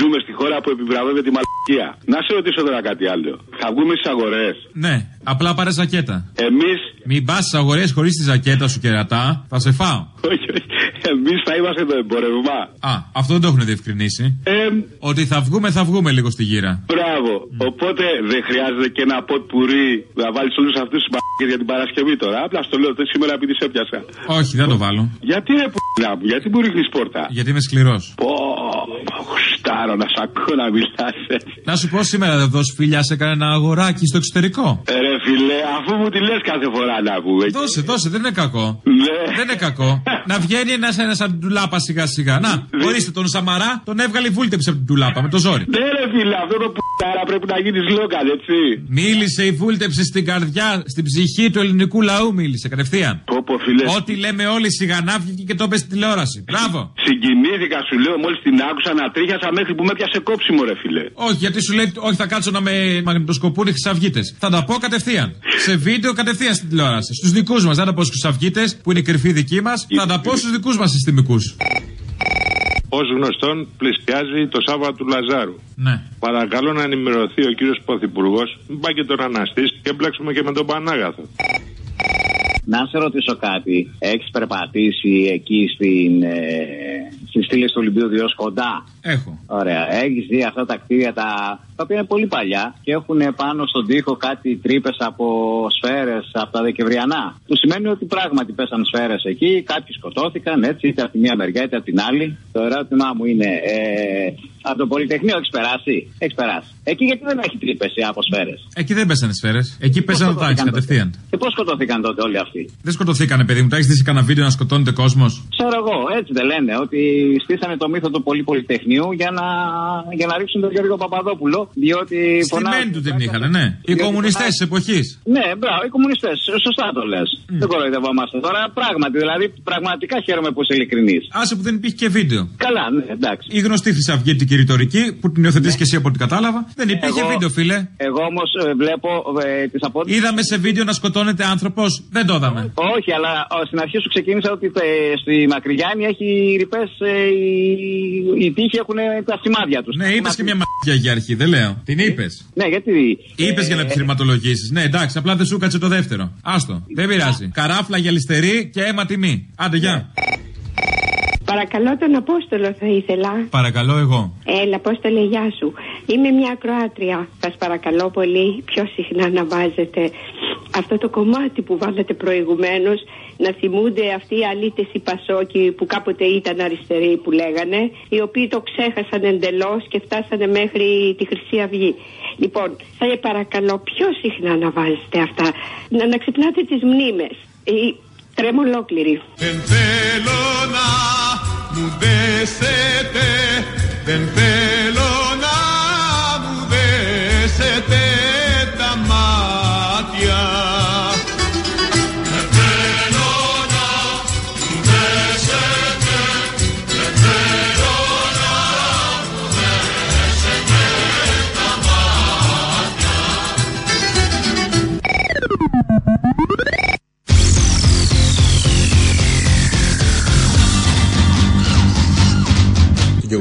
ζούμε στη χώρα που επιβραβεύεται τη μαλακία. Να σε ρωτήσω τώρα κάτι άλλο. Θα βγούμε στις αγορές. Ναι, απλά πάρε ζακέτα. Εμεί. Μην πας στις αγορές χωρίς τη ζακέτα σου κερατά, θα σε φάω. Όχι, όχι. Εμείς θα είμαστε το εμπορευμά. Α, αυτό δεν το έχουν διευκρινίσει. Ε, Ότι θα βγούμε, θα βγούμε λίγο στη γύρα. Μπράβο. Οπότε δεν χρειάζεται και ένα ποτ πουρί να βάλεις όλους αυτούς του μπακέ για την Παρασκευή τώρα. Απλά στο λέω τώρα σήμερα επειδή σε έπιασα. Όχι, δεν το βάλω. Γιατί ρε που μου, γιατί μου ρίχνεις πόρτα; Γιατί είμαι σκληρός. Πω, πω, γουστάρω να σ' ακούω να μιλάς έτσι. Να σου πω σήμερα δεν δώσει φιλιά σε κανένα αγοράκι στο εξωτερικό. Ε, Ρε φιλέ, αφού μου τη λες κάθε φορά να πούμε. Δώσε, δώσε, δεν είναι κακό. Ναι. Δεν είναι κακό. <laughs> να βγαίνει ένας ένας σαν την τουλάπα σιγά σιγά. Να, ορίστε τον Σαμαρά, τον έβγαλε η βούλτεψη από την τουλάπα με το ζόρι. Ναι, ρε φίλε, αυτό το πουτάρα πρέπει να γίνεις λόγκαν, έτσι. Μίλησε η βούλτεψη στην καρδιά, στην ψυχή του ελληνικού λαού, μίλησε κατευθείαν. Πω, πω, φίλε. Ό,τι λέμε όλοι σιγανά βγήκε και το είπε στην τηλεόραση. Μπράβο. Συγκινήθηκα, σου λέω, μόλις την άκουσα να τρίχασα μέχρι που με πιάσε κόψιμο, ρε φίλε. Όχι, γιατί σου λέει, Όχι, θα κάτσω να με μαγνητοσκοπούν οι χρυσαυγίτες. Θα τα πω κατευθείαν. Σε βίντεο κατευθείαν στην τηλεόραση. Στους δικούς μας, δεν θα τα πω στους χρυσαυγίτες που είναι κρυφοί δικοί μας, θα τα πω στους δικούς μας συστημικούς. Ω γνωστόν, πλησιάζει το Σάββατο του Λαζάρου. Ναι. Παρακαλώ να ενημερωθεί ο κύριος Πρωθυπουργός, μην πάει και τον αναστήσει και μπλέξουμε και με τον Πανάγαθο. Να σε ρωτήσω κάτι. Έχεις περπατήσει εκεί στην, ε, στη στήλη του Ολυμπίου Διός κοντά; Έχω. Ωραία. Έχεις δει αυτά τα κτίρια τα, τα οποία είναι πολύ παλιά και έχουν πάνω στον τοίχο κάτι τρύπες από σφαίρες από τα Δεκεμβριανά. Που σημαίνει ότι πράγματι πέσαν σφαίρες εκεί, κάποιοι σκοτώθηκαν έτσι, είτε από τη μία μεριά είτε από την άλλη. Το ερώτημά μου είναι, ε, από το Πολυτεχνείο έχεις περάσει; Έχεις περάσει. Εκεί γιατί δεν έχει τρύπες από σφαίρες; Εκεί δεν πέσανε σφαίρες. Εκεί πέσανε τα τάξη κατευθείαν. Και πώς σκοτώθηκαν τότε όλοι αυτοί; Δεν σκοτωθήκανε, παιδί μου. Τα έχεις δει σε κανένα βίντεο να σκοτώνεται κόσμος; Ξέρω εγώ, έτσι δεν λένε, ότι στήσανε το μύθο του Πολύ Πολυτεχνείου για να, για να ρίξουν τον Γιώργο Παπαδόπουλο. Διότι Στημένη του την είχαν, ναι. Οι κομμουνιστές τη εποχής. Ναι, μπράβο, οι κομμουνιστές. Σωστά το λες. Δεν κοροϊδευόμαστε τώρα. Πράγματι, δηλαδή, πραγματικά χαίρομαι που είσαι ειλικρινής. Άσε που δεν υπήρχε και βίντεο. Καλά, ναι, εντάξει. Η γνωστή χρυσαυγήτικη ρητορική που την υιοθετείς και εσύ από ό,τι κατάλαβα. Δεν υπήρχε Εγώ- βίντεο, φίλε. Εγώ όμως βλέπω ε, τις απόδειξει. Είδαμε σε βίντεο να σκοτώνεται άνθρωπος. Δεν το είδαμε. Όχι, αλλά ο, στην αρχή σου ξεκίνησα ότι ε, στη Μακρυγιάννη έχει ρηπές. Ε, οι, οι τείχοι έχουν τα σημάδια τους. Ναι, είπες και μια μαγιά για αρχή, δεν λέω. Την είπες. Ναι, γιατί. Είπες για να επιχειρηματολογήσεις. Ναι, εντάξει, απλά δεν σου κάτσε το δεύτερο. Άστο, δεν πειράζει. Καράφλα γυαλιστερή και αίμα τιμή. Άντε, γεια. Παρακαλώ τον Απόστολο θα ήθελα. Παρακαλώ εγώ. Έλα, Απόστολε, γεια σου. Είμαι μια Κροάτρια. Σας παρακαλώ πολύ πιο συχνά να βάζετε αυτό το κομμάτι που βάλατε προηγουμένως να θυμούνται αυτοί οι αλήτες οι Πασόκοι που κάποτε ήταν αριστεροί που λέγανε, οι οποίοι το ξέχασαν εντελώς και φτάσανε μέχρι τη Χρυσή Αυγή. Λοιπόν, θα παρακαλώ πιο συχνά να βάζετε αυτά, να, να ξυπνάτε τις μνήμες. Τρέμω ολόκληρη. Δεν θέλω να μου δέσετε, δεν θέλω να μου δέσετε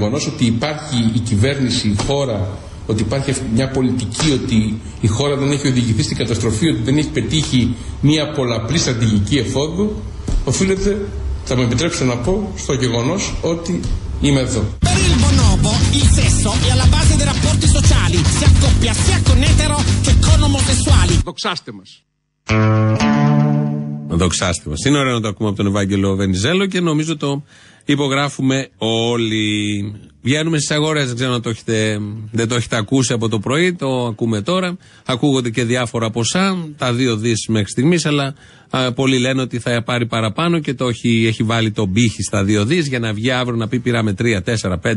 Το γεγονός ότι υπάρχει η κυβέρνηση, η χώρα, ότι υπάρχει μια πολιτική ότι η χώρα δεν έχει οδηγηθεί στην καταστροφή, ότι δεν έχει πετύχει μια πολλαπλή στρατηγική εφόδου, οφείλεται, θα με επιτρέψετε να πω, στο γεγονός ότι είμαι εδώ. Per il bonobo il sesso è alla base dei rapporti sociali, si accoppia sia con etero che con omosessuali. Δοξάστε μας. Δοξάστε μας. Είναι ωραίο να το ακούμε από τον Ευάγγελο Βενιζέλο και νομίζω το υπογράφουμε όλοι. Βγαίνουμε στις αγορές, δεν ξέρω αν το έχετε, δεν το έχετε ακούσει από το πρωί, το ακούμε τώρα. Ακούγονται και διάφορα ποσά, τα δύο δις μέχρι στιγμής, αλλά α, πολλοί λένε ότι θα πάρει παραπάνω και το έχει, έχει βάλει τον πύχη στα δύο δις για να βγει αύριο να πει πήραμε 3, 4, 5,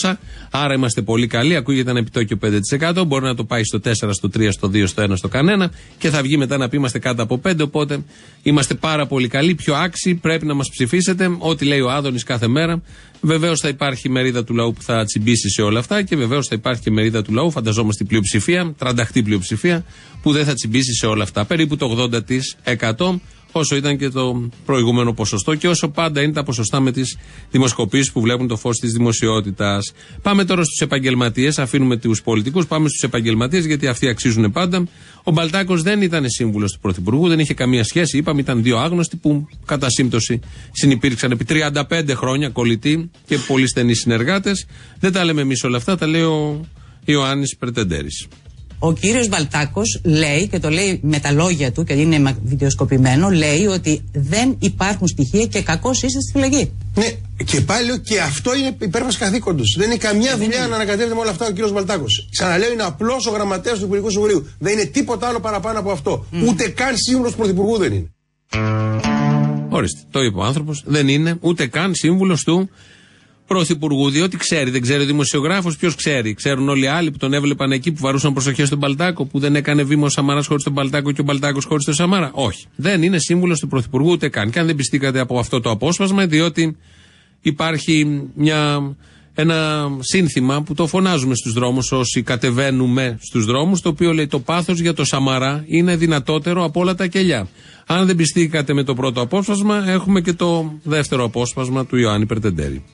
800. Άρα είμαστε πολύ καλοί. Ακούγεται ένα επιτόκιο 5%. Μπορεί να το πάει στο 4, στο 3, στο 2, στο 1, στο κανένα και θα βγει μετά να πει είμαστε κάτω από 5. Οπότε είμαστε πάρα πολύ καλοί, πιο άξιοι. Πρέπει να μας ψηφίσετε. Ό,τι λέει ο Άδωνης κάθε μέρα. Βεβαίως θα υπάρχει μερίδα του λαού που θα τσιμπήσει σε όλα αυτά και βεβαίως θα υπάρχει και μερίδα του λαού, φανταζόμαστε η πλειοψηφία, τρανταχτή πλειοψηφία, που δεν θα τσιμπήσει σε όλα αυτά. Περίπου το 80% όσο ήταν και το προηγούμενο ποσοστό και όσο πάντα είναι τα ποσοστά με τις δημοσκοπήσεις που βλέπουν το φως της δημοσιότητας. Πάμε τώρα στους επαγγελματίες, αφήνουμε τους πολιτικούς, πάμε στους επαγγελματίες γιατί αυτοί αξίζουν πάντα. Ο Μπαλτάκος δεν ήταν σύμβουλος του Πρωθυπουργού, δεν είχε καμία σχέση. Είπαμε, ήταν δύο άγνωστοι που κατά σύμπτωση συνεπήρξαν επί 35 χρόνια κολλητοί και πολύ στενοί συνεργάτες. Δεν τα λέμε εμείς όλα αυτά, τα λέει ο Ιωάννης Πρετεντέρης. Ο κύριος Μπαλτάκος λέει και το λέει με τα λόγια του και είναι μα- βιντεοσκοπημένο λέει ότι δεν υπάρχουν στοιχεία και κακώς είστε στη φυλακή. Ναι, και πάλι λέω και αυτό είναι υπέρβαση καθήκοντος. Δεν είναι καμία δουλειά να ανακατεύεται με όλα αυτά ο κύριος Μπαλτάκος. Ξαναλέω, είναι απλός ο γραμματέας του Υπουργικού Συμβουλίου. Δεν είναι τίποτα άλλο παραπάνω από αυτό. Ούτε καν σύμβουλος πρωθυπουργού δεν είναι. Ορίστε, το είπε ο άνθρωπος. Δεν είναι ούτε καν σύμβουλος του Πρωθυπουργού, διότι ξέρει, δεν ξέρει ο δημοσιογράφος, ποιος ξέρει. Ξέρουν όλοι οι άλλοι που τον έβλεπαν εκεί που βαρούσαν προσοχές στον Παλτάκο, που δεν έκανε βήμα ο Σαμαράς χωρίς τον Παλτάκο και ο Παλτάκος χωρίς τον Σαμαρά. Όχι. Δεν είναι σύμβουλος του Πρωθυπουργού ούτε καν. Και αν δεν πιστήκατε από αυτό το απόσπασμα, διότι υπάρχει μια, ένα σύνθημα που το φωνάζουμε στους δρόμους όσοι κατεβαίνουμε στους δρόμους, το οποίο λέει το πάθος για το Σαμαρά είναι δυνατότερο από όλα τα κελιά. Αν δεν πιστήκατε με το πρώτο απόσπασμα, έχουμε και το δεύτερο απόσπασμα του Ιωάννη Περτεντέρη.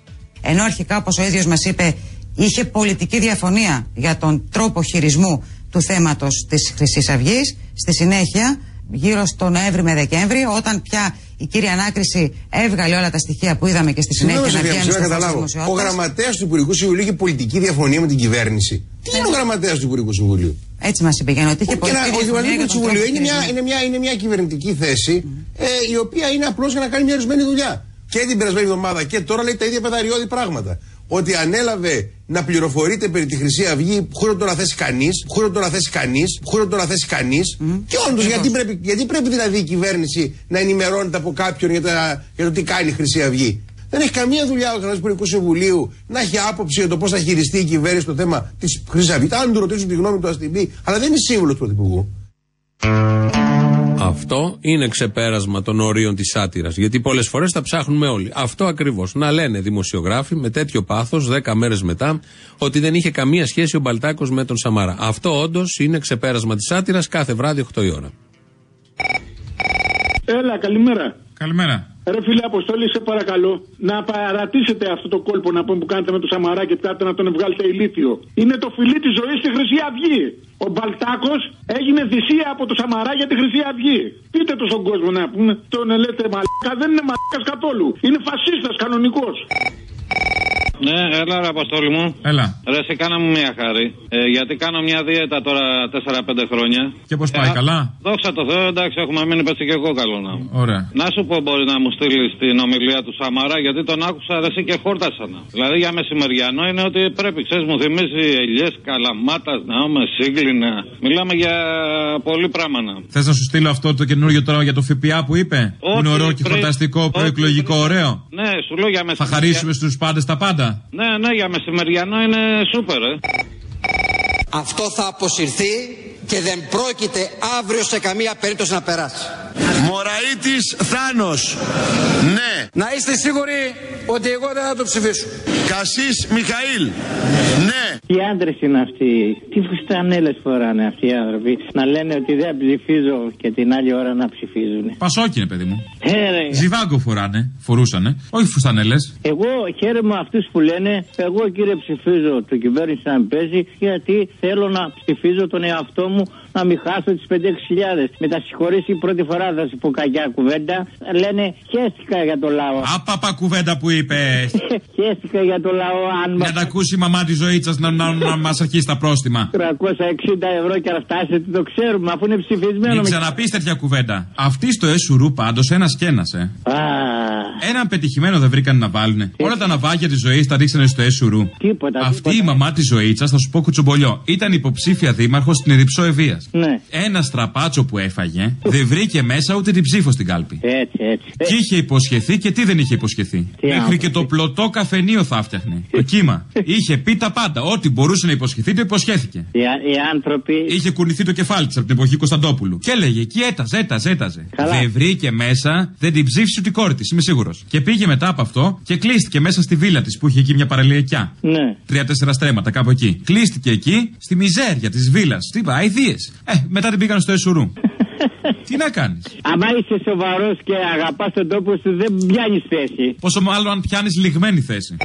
Ενώ αρχικά όπως ο ίδιος μας είπε είχε πολιτική διαφωνία για τον τρόπο χειρισμού του θέματος της χρυσής αυγής. Στη συνέχεια, γύρω στο Νοέμβρη με Δεκέμβρη, όταν πια η κύρια ανάκριση έβγαλε όλα τα στοιχεία που είδαμε και στη συνέχεια Συγγνώμη, να Σοφία, βγαίνουν να στο φως της καταλάβω. Ο δημοσιότητας. γραμματέας του Υπουργικού Συμβουλίου είχε πολιτική διαφωνία με την κυβέρνηση. Τι είναι ο γραμματέας του Υπουργικού Συμβουλίου; Έτσι μας είπε, για ότι είχε Και να- πολιτική ο διαφωνία Υπουργικό για τον τρόπο Συμβουλίου είναι μια, χειρισμού. είναι, μια, είναι μια κυβερνητική θέση ε, η οποία είναι απλώς για να κάνει μια ορισμένη δουλειά. Και την περασμένη εβδομάδα και τώρα λέει τα ίδια πεδαριώδη πράγματα. Ότι ανέλαβε να πληροφορείται περί τη Χρυσή Αυγή χωρίς να το αναθέσει κανείς, χωρίς να το αναθέσει κανείς, χωρίς να το αναθέσει κανείς. Και όντω, γιατί πρέπει, γιατί πρέπει δηλαδή η κυβέρνηση να ενημερώνεται από κάποιον για, τα, για το τι κάνει η Χρυσή Αυγή. Δεν έχει καμία δουλειά ο Καναλή Υπουργικού Συμβουλίου να έχει άποψη για το πώς θα χειριστεί η κυβέρνηση το θέμα της Χρυσής Αυγής. Αν του ρωτήσουν τη γνώμη του, ας την πει, αλλά δεν είναι σύμβουλος του Πρωθυπουργού. Αυτό είναι ξεπέρασμα των ορίων της σάτυρας. Γιατί πολλές φορές τα ψάχνουμε όλοι. Αυτό ακριβώς. Να λένε δημοσιογράφοι με τέτοιο πάθος, 10 μέρες μετά, ότι δεν είχε καμία σχέση ο Μπαλτάκος με τον Σαμαρά. Αυτό όντως είναι ξεπέρασμα της σάτυρας κάθε βράδυ 8 η ώρα. Έλα, καλημέρα. Καλημέρα. Ρε φίλε Αποστόλη, σε παρακαλώ να παρατήσετε αυτό το κόλπο να πούμε που κάνετε με το Σαμαρά και πάτε να τον βγάλετε ηλίθιο. Είναι το φιλί της ζωής στη Χρυσή Αυγή. Ο Μπαλτάκος έγινε θυσία από το Σαμαρά για τη Χρυσή Αυγή. Πείτε το στον κόσμο να πούμε. Τον λέτε μαλάκα, δεν είναι μαλάκας καθόλου. Είναι φασίστας κανονικός. Ναι, έλα ρε Αποστόλη μου. Έλα. Ρε, σε κάνα μου μια χάρη. Ε, γιατί κάνω μια δίαιτα τώρα 4-5 χρόνια. Και πώς πάει, Ε, καλά; Δόξα τω Θεώ, εντάξει, έχουμε μείνει πέσει και εγώ καλό να. είμαι. Ωραία. Να σου πω, μπορεί να μου στείλεις την ομιλία του Σαμαρά, γιατί τον άκουσα ρε, εσύ και χόρτασανα. Δηλαδή για μεσημεριανό είναι ότι πρέπει, ξέρεις, μου θυμίζει ελιές, καλαμάτας, να είμαι σύγκλινα. Μιλάμε για πολύ πράγματα. Θες να σου στείλω αυτό το καινούργιο τώρα για το ΦΠΑ που είπε; Που είναι ωραίο και πριν- χορταστικό, προεκλογικό, ωραίο. Ναι, σου λέω για Θα μεσημεριανό. χαρίσουμε στους πάντες τα πάντα. Ναι, ναι, για μεσημεριανό είναι σούπερ, ε. Αυτό θα αποσυρθεί και δεν πρόκειται αύριο σε καμία περίπτωση να περάσει. Μωραήτης Θάνος. Ναι. Να είστε σίγουροι ότι εγώ δεν θα το ψηφίσω. Κασίς Μιχαήλ. Ναι. Τι άντρες είναι αυτοί, τι φουστανέλες φοράνε αυτοί οι άνθρωποι, να λένε ότι δεν ψηφίζω και την άλλη ώρα να ψηφίζουν. Πασόκι είναι, παιδί μου. Ε, ρε. Ζιβάγκο φοράνε, φορούσανε. Όχι φουστανέλες. Εγώ χαίρεμαι αυτούς που λένε, εγώ κύριε ψηφίζω το κυβέρνηση να μην παίζει, γιατί θέλω να ψηφίζω τον εαυτό μου να μην χάσω τις 5-6 χιλιάδες. Με τα συγχωρήσει πρώτη φορά θα σου πω κακιά κουβέντα. Λένε χαίστηκα για το λαό. Άπαπα κουβέντα που είπες. <laughs> χαίστηκα για το λαό αν Για να ακούσει η μαμά τη ζωή σας να, να, να μας αρχίσει τα πρόστιμα. 360 ευρώ και να φτάσετε, το ξέρουμε, αφού είναι ψηφισμένο. Μην με- ξαναπείς τέτοια κουβέντα. Αυτή στο Εσουρού πάντως ένας και ένας, ε. Α, Έναν πετυχημένο δεν βρήκαν να βάλουν. Όλα τα ναυάγια της ζωής τα ρίξανε στο Εσουρού. τίποτα. Αυτή η μαμά της ζωής θα σου πω κουτσομπολιό. Ήταν υποψήφια δήμαρχος στην Ερυψό Ευεία. Ναι. Ένα στραπάτσο που έφαγε δεν βρήκε μέσα ούτε την ψήφο στην κάλπη. Έτσι, έτσι. Και είχε υποσχεθεί και τι δεν είχε υποσχεθεί. Τι Μέχρι άνθρωποι. και το πλωτό καφενείο θα φτιάχνε. Το κύμα. είχε πει τα πάντα. Ό,τι μπορούσε να υποσχεθεί, το υποσχέθηκε. Οι, οι άνθρωποι. Είχε κουνηθεί το κεφάλι της από την εποχή Κωνσταντόπουλου. Και έλεγε εκεί έταζε, έταζε, έταζε. Καλά. Δεν βρήκε μέσα, δεν την ψήφισε ούτε η κόρη της, είμαι σίγουρος. Και πήγε μετά από αυτό και κλείστηκε μέσα στη βίλα της που είχε εκεί μια παραλιακιά. Ναι. Τρία-τέσσερα στρέμματα κάπου εκεί. Κλείστηκε εκεί στη μιζέρια της βίλας. Τι είπα, αηδίε. Ε, μετά την πήγαν στο Εσουρού. <laughs> Τι να κάνεις; Άμα είσαι σοβαρός και αγαπάς τον τόπο σου, δεν πιάνεις θέση. Πόσο μάλλον αν πιάνεις λιγμένη θέση.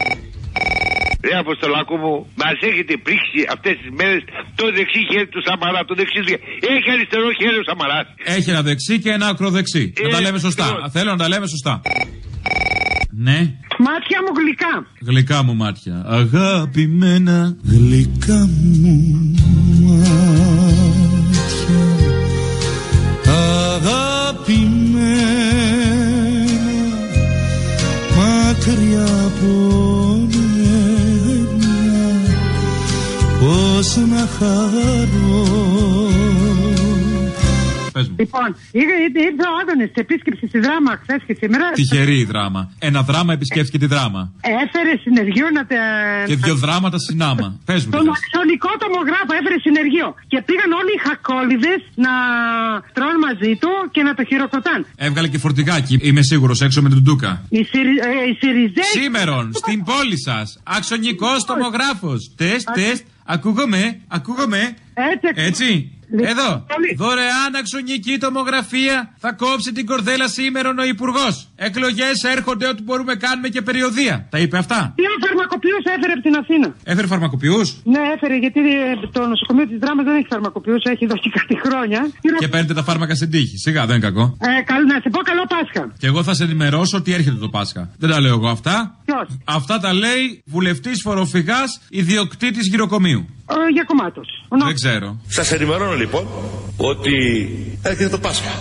Ρε Αποστολάκο μου, μας έχετε πρίξει αυτές τις μέρες το δεξί χέρι του Σαμαρά. Το δεξί χέρι. Έχει αριστερό χέρι ο Σαμαράς. Έχει ένα δεξί και ένα ακροδεξί. Να τα λέμε σωστά. Θέλω να τα λέμε σωστά. Ναι, Μάτια μου γλυκά. γλυκά μου μάτια. Αγαπημένα γλυκά μου Αγαπημένα Λοιπόν, ήρθε, ήρθε ο Άδωνη σε επίσκεψη στη δράμα χθες και σήμερα. Τυχερή η δράμα. Ένα δράμα επισκέφθηκε τη δράμα. Έφερε συνεργείο να τα. Και δύο δράματα συνάμα. <laughs> Πες μου. τι Τον θες. αξονικό τομογράφο έφερε συνεργείο. Και πήγαν όλοι οι χακόλιδες να τρώνε μαζί του και να το χειροκροτάν. Έβγαλε και φορτηγάκι, είμαι σίγουρος, έξω με την Ντούκα. Οι, Σιρι, ε, οι Σιριζέοι. Σήμερον, στην πόλη σας. Αξονικό τομογράφος. Τεστ, τεστ. Ακούγομαι, ακούγομαι. Έτσι. Εδώ. Δωρεάν αξονική τομογραφία. Θα κόψει την κορδέλα σήμερα ο Υπουργός. Εκλογές έρχονται ό,τι μπορούμε κάνουμε και περιοδία. Τα είπε αυτά. Δύο φαρμακοποιού έφερε από την Αθήνα. Έφερε φαρμακοποιούς; Ναι, έφερε γιατί ε, το νοσοκομείο της δράμας δεν έχει φαρμακοποιούς, έχει εδώ και κάτι χρόνια. και παίρνετε τα φάρμακα στην τύχη. Σιγά, δεν είναι κακό. Ε, καλ, να σε πω καλό Πάσχα. Και εγώ θα σε ενημερώσω ότι έρχεται το Πάσχα. Δεν τα λέω εγώ αυτά. Ποιος; Αυτά τα λέει βουλευτής φοροφυγάς ιδιοκτήτης γυροκομείου. Ε, για κομμάτο. Δεν ξέρω. Σας ενημερώνω λοιπόν ότι έρχεται το Πάσχα.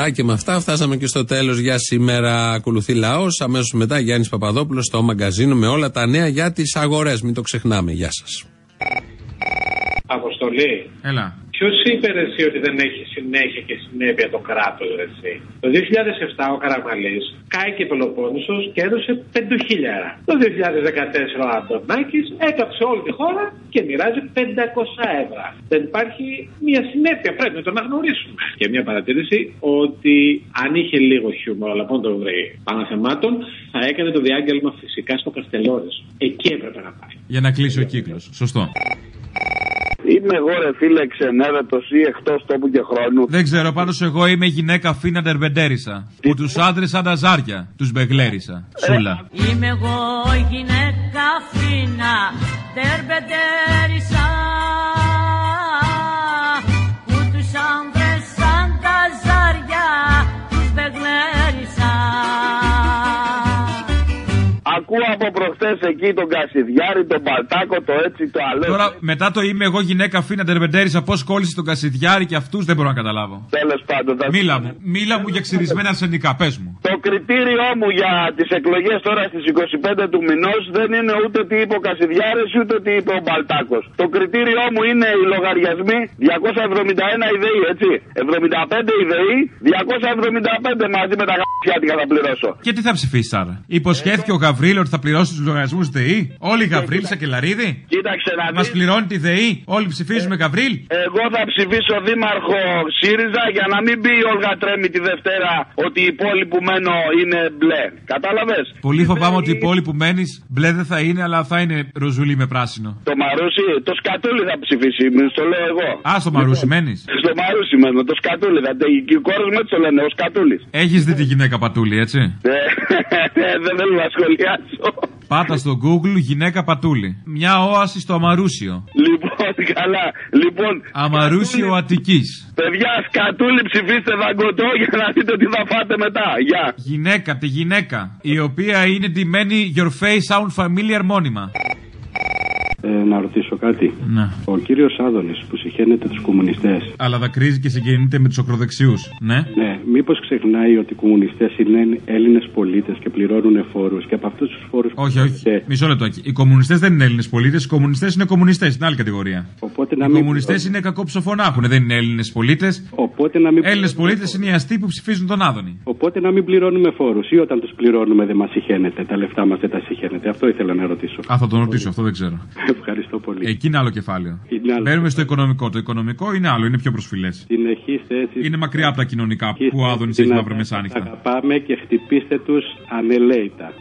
Αυτά και με αυτά φτάσαμε και στο τέλος για σήμερα. Ακολουθεί λαός, αμέσως μετά Γιάννης Παπαδόπουλος στο μαγκαζίνο με όλα τα νέα για τις αγορές. Μην το ξεχνάμε. Γεια σας. Αποστολή. Έλα. Ποιος είπε ρε, εσύ ότι δεν έχει συνέχεια και συνέπεια το κράτος, εσύ; Το 2007 ο Καραμαλής κάηκε Πελοπόννησο και έδωσε 5 χιλιάρα. Το 2014 ο Αντωνάκης έκαψε όλη τη χώρα και μοιράζει 500 ευρώ. Δεν υπάρχει μια συνέπεια, πρέπει να το αναγνωρίσουμε. Και μια παρατήρηση ότι αν είχε λίγο χιούμορ, αλλά πόν το βρει πάνω θεμάτων, θα έκανε το διάγγελμα φυσικά στο Καστελόρε. Εκεί έπρεπε να πάει. Για να κλείσει ο κύκλος. Σωστό. Είμαι εγώ ρε φίλε ξενέρετος ή εκτός τόπου και χρόνου. Δεν ξέρω, πάντως εγώ είμαι γυναίκα φίνα ντερμπεντέρισα. Που τους άντρες σαν τα ζάρια τους μπεγλέρισα. Σούλα. Είμαι εγώ γυναίκα φίνα, τερμπετέρισα εκεί τον Κασιδιάρη, τον Παλτάκο, το έτσι, το άλλο. Τώρα μετά το είμαι εγώ γυναίκα φίνα τερμπεντέρισα πώς κόλλησε τον Κασιδιάρη και αυτούς δεν μπορώ να καταλάβω. Τέλος πάντων. Θα... Μίλα μου, μίλα μου για ξυρισμένα αρσενικά, πες μου. Το κριτήριό μου για τις εκλογές τώρα στις 25 του μηνός δεν είναι ούτε τι είπε ο Κασιδιάρης ούτε τι είπε ο Μπαλτάκος. Το κριτήριό μου είναι οι λογαριασμοί 271 ιδεοί, έτσι. 75 ιδεοί, 275 μαζί με τα γαφιάτικα θα πληρώσω. Και τι θα ψηφίσεις άρα. Υποσχέθηκε ο Γαβρίλ ότι θα πληρώσει τους λογαριασμούς ΔΕΗ. Όλοι οι Γαβρίλ, Σακελαρίδη. Κοίταξε να Μας δεις. πληρώνει τη ΔΕΗ. Όλοι ψηφίζουμε Γαβρίλ. Εγώ θα ψηφίσω δήμαρχο ΣΥΡΙΖΑ για να μην πει η Όλγα Τρέμι τη Δευτέρα ότι η πόλη που μένω είναι μπλε. Κατάλαβες; Πολύ φοβάμαι ότι η πόλη που μένεις μπλε δεν θα είναι, αλλά θα είναι ροζουλί με πράσινο. Το Μαρούσι, το σκατούλι θα ψηφίσει, μη στο λέω εγώ. Α, στο Μαρούσι μένεις. Στο Μαρούσι μένω, το σκατούλι. Θα, και οι κόρε μου έτσι το λένε, ο σκατούλης. Έχεις δει τη γυναίκα πατούλη, έτσι; <laughs> δεν θέλω να σχολιάσω. Πάτα στο Google γυναίκα πατούλη. Μια όαση στο Αμαρούσιο. Λοιπόν, <laughs> καλά. Λοιπόν, Αμαρούσιο Αττικής. παιδιά, σκατούλι ψηφίστε δαγκωτό για να δείτε τι θα φάτε μετά. Γεια. Γυναίκα, τη γυναίκα. Η οποία είναι ντυμένη Your face sound familiar μόνιμα. Ε, να ρωτήσω κάτι. Ναι. Ο κύριος Άδωνης που συχαίνεται τους κομμουνιστές. Αλλά δακρύζει και συγκινείται με τους ακροδεξιού. Ναι; Ναι, μήπως ξεχνάει ότι οι κομμουνιστές είναι Έλληνες πολίτες και πληρώνουν φόρους και από αυτούς τους φόρους. Όχι, όχι. Μισό λεπτό. Οι κομμουνιστές δεν είναι Έλληνες πολίτες. Οι κομμουνιστές είναι κομμουνιστές. Είναι άλλη κατηγορία. Οπότε να οι μην- κομμουνιστές είναι κακό ψοφωνάχουν. Δεν είναι Έλληνες πολίτες. Οπότε να μην. Έλληνες πολίτες είναι οι αστεί που ψηφίζουν τον Άδωνη. Οπότε να μην πληρώνουμε φόρους ή όταν τους πληρώνουμε δεν μας συχαίνεται. Τα λεφτά μας δεν τα συχαίνεται. Αυτό ήθελα να ρωτήσω. Α, θα τον ρωτήσω, αυτό δεν ξέρω. Ευχαριστώ πολύ. Εκεί είναι άλλο κεφάλαιο. Είναι άλλο. Μπαίνουμε στο οικονομικό. Το οικονομικό είναι άλλο, είναι πιο προσφυλές. Συνεχή θέση. Είναι μακριά από τα κοινωνικά που ο Άδωνης έχει μαύρα μεσάνυχτα. Αγαπάμε και χτυπήστε τους ανελέητα.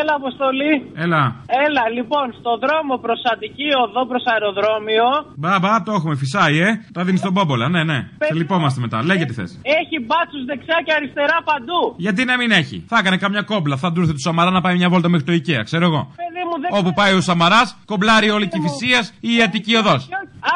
Έλα, Αποστολή. Έλα. Έλα, λοιπόν, στο δρόμο προς Αττική οδό προς αεροδρόμιο Μπα, μπα, το έχουμε, φυσάει, ε. Τα δίνεις στον Μπόμπολα, ναι, ναι. Σε λυπόμαστε μετά. Λέγε τι θες. έχει μπάτσους δεξιά και αριστερά παντού. Γιατί να μην έχει. Θα έκανε καμιά κόμπλα. Θα του ήρθε του Σαμαρά να πάει μια βόλτα μέχρι το IKEA, ξέρω εγώ. Παιδί μου, δεν Όπου πάει ο Σαμαράς, κομπλάρει όλη η Φυσία ή η Αττική οδός.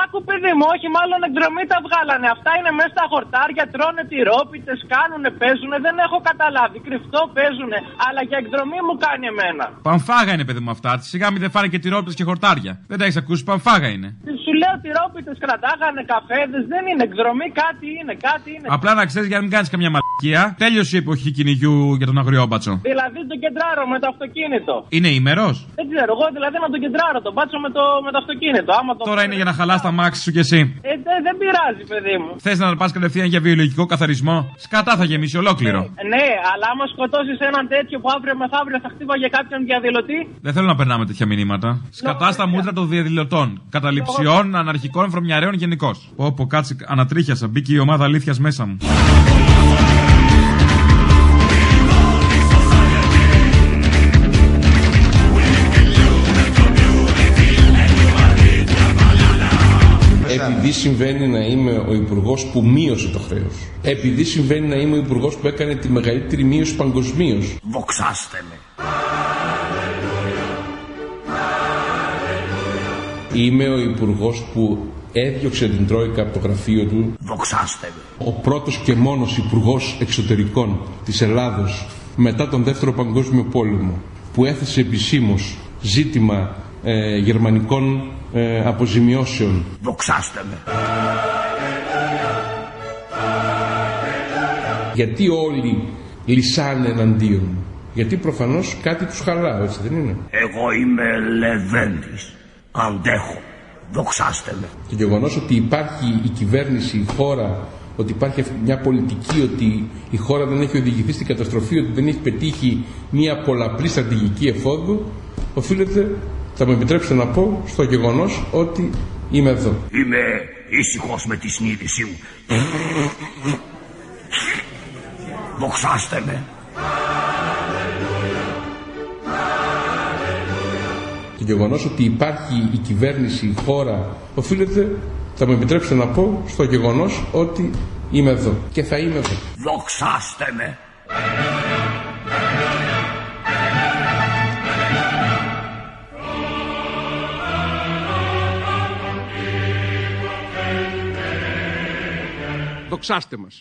Άκου, παιδί μου, όχι, μάλλον εκδρομή τα βγάλανε. Αυτά είναι μέσα στα χορτάρια, τρώνε τυρόπιτες, κάνουνε, παίζουνε. Δεν έχω καταλάβει. Κρυφτό παίζουνε. Αλλά για εκδρομή μου κάνει εμένα. Παμφάγα είναι, παιδί μου αυτά. Σιγά μην δεν φάνε και τυρόπιτες και χορτάρια. Δεν τα έχεις ακούσει, παμφάγα είναι. Σου λέω τυρόπιτε κρατάγανε, καφέδες. Δεν είναι εκδρομή, κάτι είναι, κάτι είναι. Απλά να ξέρεις για να μην κάνεις καμιά μαλακία. Τέλειωσε η εποχή κυνηγιού για τον αγριόμπατσο. Δηλαδή τον κεντράρω με το αυτοκίνητο. Είναι ημερός; Δεν ξέρω, εγώ δηλαδή να τον κεντράρω, τον πάτσω με το, με το αυτοκίνητο. Άμα το... Τώρα είναι για να χαλάς τα μάξι σου κι εσύ. Ε, δε- δεν πειράζει, παιδί μου. Θες να πας κατευθείαν για βιολογικό καθαρισμό; Σκατά θα γεμίσει ολόκληρο. Ναι, αλλά άμα σκοτώσεις έναν τέτοιο που αύριο μεθαύριο θα χτύπαγε κάποιον διαδηλωτή. Δεν θέλω να περνάμε τέτοια μηνύματα. Σκατάς στα μούτρα των διαδηλωτών. Καταληψιών, αναρχικών, βρωμιαρέων γενικώς. Πω, πω, κάτσε, ανατρίχιασα. Μπήκε η ομάδα αλήθειας μέσα μου. Επειδή συμβαίνει να είμαι ο υπουργός που μείωσε το χρέος. Επειδή συμβαίνει να είμαι ο υπουργός που έκανε τη μεγαλύτερη μείωση παγκοσμίως. Βοξάστε με. Είμαι ο υπουργός που έδιωξε την Τρόικα από το γραφείο του. Βοξάστε με. Ο πρώτος και μόνος υπουργός εξωτερικών της Ελλάδος μετά τον Δεύτερο Παγκόσμιο Πόλεμο που έθεσε επισήμως ζήτημα ε, γερμανικών ε, αποζημιώσεων. Βοξάστε με. Γιατί όλοι λυσάνε εναντίον μου; Γιατί προφανώς κάτι τους χαλάω, έτσι δεν είναι; Εγώ είμαι Λεβέντης. Αντέχω. Δοξάστε με. Το γεγονός ότι υπάρχει η κυβέρνηση, η χώρα, ότι υπάρχει αυτή μια πολιτική, ότι η χώρα δεν έχει οδηγηθεί στην καταστροφή, ότι δεν έχει πετύχει μια πολλαπλή στρατηγική εφόδου, οφείλεται, θα μου επιτρέψετε να πω, στο γεγονός ότι είμαι εδώ. Είμαι ήσυχος με τη συνείδησή μου. <laughs> Δοξάστε με. Το γεγονός ότι υπάρχει η κυβέρνηση, η χώρα, οφείλεται, θα μου επιτρέψετε να πω, στο γεγονός ότι είμαι εδώ και θα είμαι εδώ. Δοξάστε με. Δοξάστε μας.